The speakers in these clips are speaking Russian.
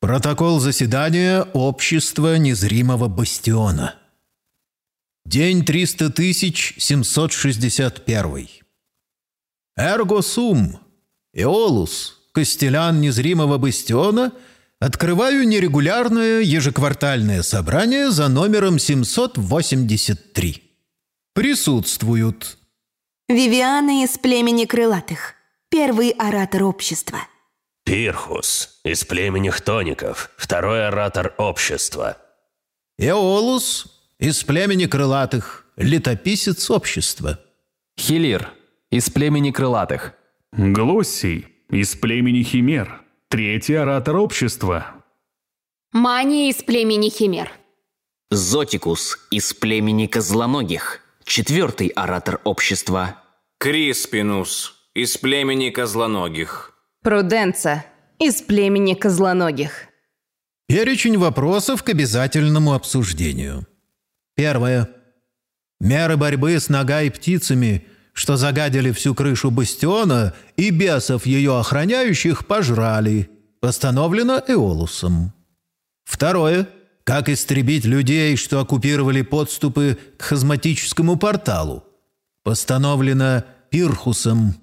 Протокол заседания Общества Незримого Бастиона. День 300 тысяч 761. Эрго сум, Эолус, Костелян Незримого Бастиона, открываю нерегулярное ежеквартальное собрание за номером 783. Присутствуют Вивиана из племени крылатых. Первый оратор общества. Пирхус из племени хтоников, второй оратор общества. Эолус из племени крылатых, летописец общества. Хилир из племени крылатых. Глоссий из племени Химер, третий оратор общества. Мания из племени Химер. Зотикус из племени Козлоногих, четвертый оратор общества. Криспинус из племени Козлоногих. Пруденца из племени Козлоногих. Перечень вопросов к обязательному обсуждению. Первое. Меры борьбы с нога и птицами, что загадили всю крышу бастиона и бесов ее охраняющих пожрали. Постановлено Эолусом. Второе. Как истребить людей, что оккупировали подступы к хазматическому порталу. Постановлено Пирхусом.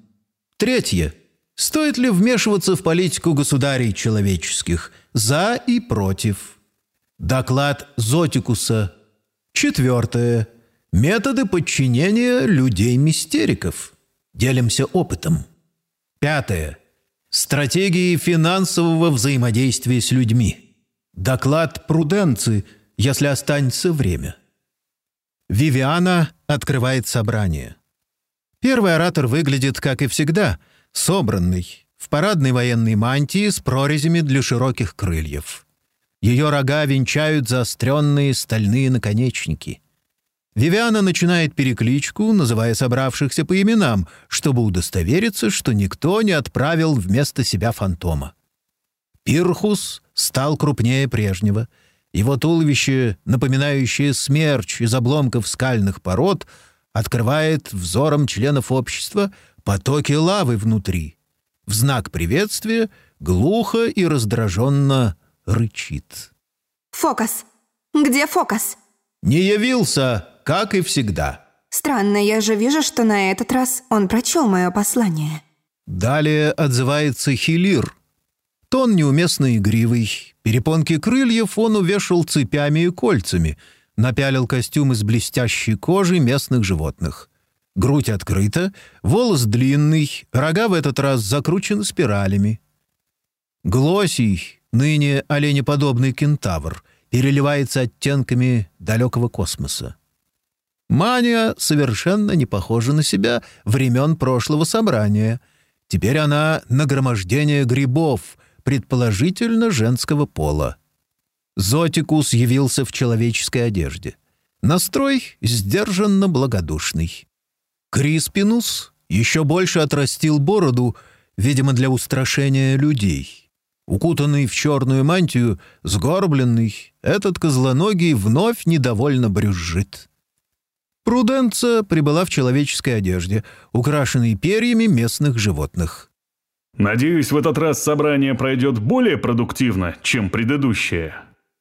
Третье. Стоит ли вмешиваться в политику государей человеческих? За и против. Доклад Зотикуса. Четвертое. Методы подчинения людей-мистериков. Делимся опытом. Пятое. Стратегии финансового взаимодействия с людьми. Доклад Пруденции, если останется время. Вивиана открывает собрание. Первый оратор выглядит, как и всегда, собранный, в парадной военной мантии с прорезями для широких крыльев. Ее рога венчают заостренные стальные наконечники. Вивиана начинает перекличку, называя собравшихся по именам, чтобы удостовериться, что никто не отправил вместо себя фантома. Пирхус стал крупнее прежнего. Его туловище, напоминающее смерч из обломков скальных пород, открывает взором членов общества потоки лавы внутри. В знак приветствия глухо и раздраженно рычит. Фокус. Где фокус? «Не явился, как и всегда». Странно, я же вижу, что на этот раз он прочел мое послание. Далее отзывается Хилир. Тон неуместно игривый. Перепонки крыльев он увешал цепями и кольцами, напялил костюм из блестящей кожи местных животных. Грудь открыта, волос длинный, рога в этот раз закручены спиралями. Глосий, ныне оленеподобный кентавр, переливается оттенками далекого космоса. Мания совершенно не похожа на себя времен прошлого собрания. Теперь она нагромождение грибов, предположительно женского пола. Зотикус явился в человеческой одежде. Настрой сдержанно благодушный. Криспинус еще больше отрастил бороду, видимо, для устрашения людей. Укутанный в черную мантию, сгорбленный, этот козлоногий вновь недовольно брюзжит. Пруденца прибыла в человеческой одежде, украшенной перьями местных животных. Надеюсь, в этот раз собрание пройдет более продуктивно, чем предыдущее.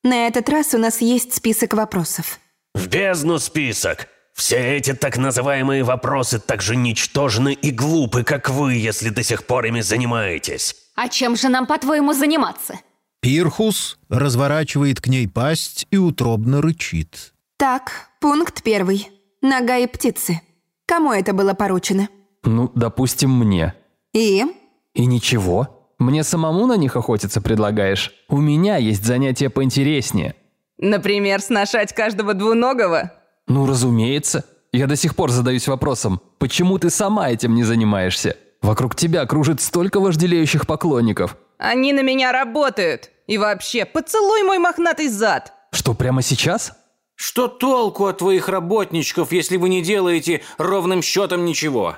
На этот раз у нас есть список вопросов. В бездну список. Все эти так называемые вопросы так же ничтожны и глупы, как вы, если до сих пор ими занимаетесь. А чем же нам, по-твоему, заниматься? Пирхус разворачивает к ней пасть и утробно рычит. Так, пункт первый. Нога и птицы. Кому это было поручено? Ну, допустим, мне. И? И ничего. Мне самому на них охотиться предлагаешь? У меня есть занятия поинтереснее. Например, сношать каждого двуногого? Ну, разумеется. Я до сих пор задаюсь вопросом, почему ты сама этим не занимаешься? Вокруг тебя кружит столько вожделеющих поклонников. Они на меня работают. И вообще, поцелуй мой мохнатый зад. Что, прямо сейчас? Что толку от твоих работничков, если вы не делаете ровным счетом ничего?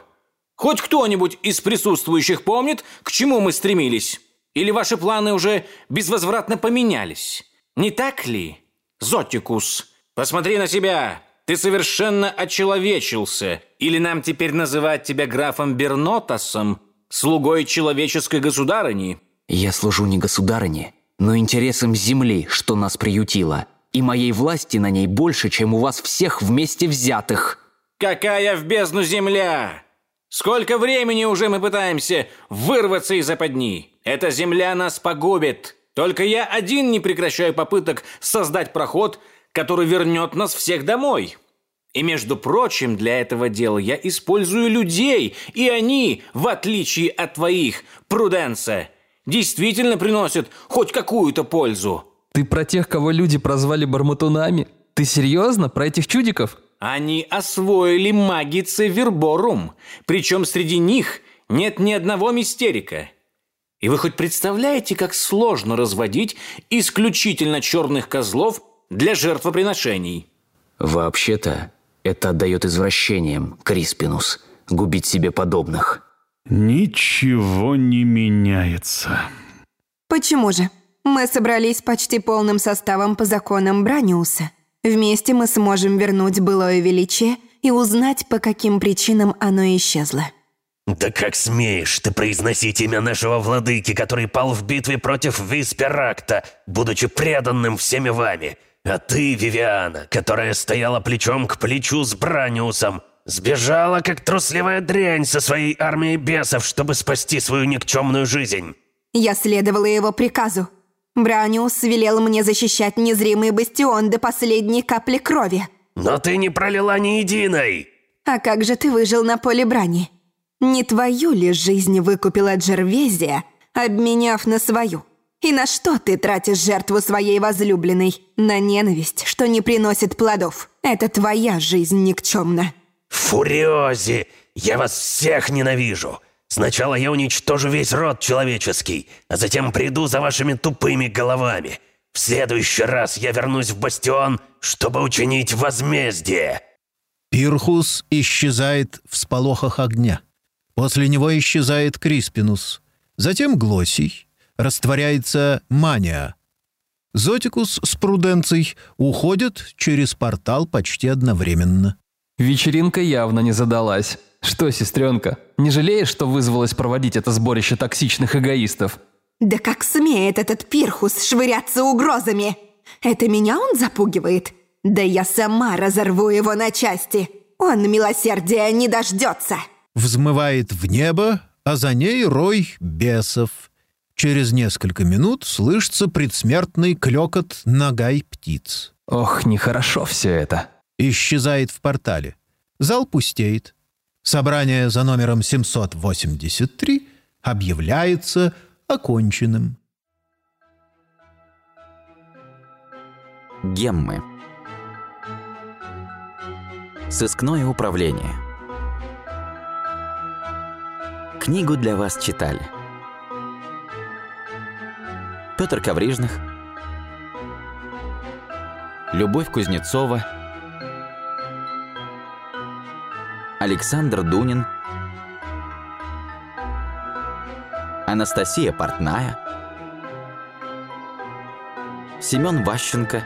Хоть кто-нибудь из присутствующих помнит, к чему мы стремились? Или ваши планы уже безвозвратно поменялись? Не так ли, Зотикус? Посмотри на себя. Ты совершенно очеловечился. Или нам теперь называть тебя графом Бернотасом, слугой человеческой государыни? Я служу не государыне, но интересам земли, что нас приютила. И моей власти на ней больше, чем у вас всех вместе взятых. Какая в бездну земля! Сколько времени уже мы пытаемся вырваться из западни? Эта земля нас погубит. Только я один не прекращаю попыток создать проход, который вернет нас всех домой. И, между прочим, для этого дела я использую людей, и они, в отличие от твоих, Пруденса, действительно приносят хоть какую-то пользу. Ты про тех, кого люди прозвали барматунами? Ты серьезно? Про этих чудиков? Они освоили магице верборум, причем среди них нет ни одного мистерика. И вы хоть представляете, как сложно разводить исключительно черных козлов для жертвоприношений? Вообще-то, это отдает извращениям, Криспинус, губить себе подобных. Ничего не меняется. Почему же? Мы собрались почти полным составом по законам Браниуса. Вместе мы сможем вернуть былое величие и узнать, по каким причинам оно исчезло. Да как смеешь ты произносить имя нашего владыки, который пал в битве против Висперакта, будучи преданным всеми вами? А ты, Вивиана, которая стояла плечом к плечу с Браниусом, сбежала, как трусливая дрянь со своей армией бесов, чтобы спасти свою никчемную жизнь. Я следовала его приказу. Браниус велел мне защищать незримый бастион до последней капли крови. Но ты не пролила ни единой. А как же ты выжил на поле брани? Не твою ли жизнь выкупила Джервезия, обменяв на свою? И на что ты тратишь жертву своей возлюбленной? На ненависть, что не приносит плодов. Это твоя жизнь никчемна. Фуриози, я вас всех ненавижу. Сначала я уничтожу весь род человеческий, а затем приду за вашими тупыми головами. В следующий раз я вернусь в бастион, чтобы учинить возмездие. Пирхус исчезает в сполохах огня. После него исчезает Криспинус. Затем Глосий. Растворяется Мания. Зотикус с Пруденцией уходят через портал почти одновременно. Вечеринка явно не задалась. Что, сестренка, не жалеешь, что вызвалась проводить это сборище токсичных эгоистов? Да как смеет этот Пирхус швыряться угрозами? Это меня он запугивает? Да я сама разорву его на части. Он милосердия не дождется. Взмывает в небо, а за ней рой бесов. Через несколько минут слышится предсмертный клёкот ногай птиц. Ох, нехорошо все это. Исчезает в портале. Зал пустеет. Собрание за номером 783 объявляется оконченным. Геммы. Сыскное управление. Книгу для вас читали. Петр Коврижных, Любовь Кузнецова, Александр Дунин, Анастасия Портная, Семен Ващенко,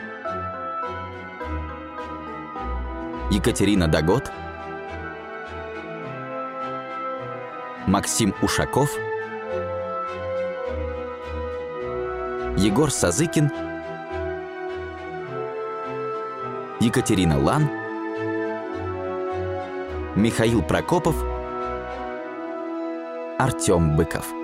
Екатерина Дагот, Максим Ушаков, Егор Сазыкин, Екатерина Лан, Михаил Прокопов, Артем Быков.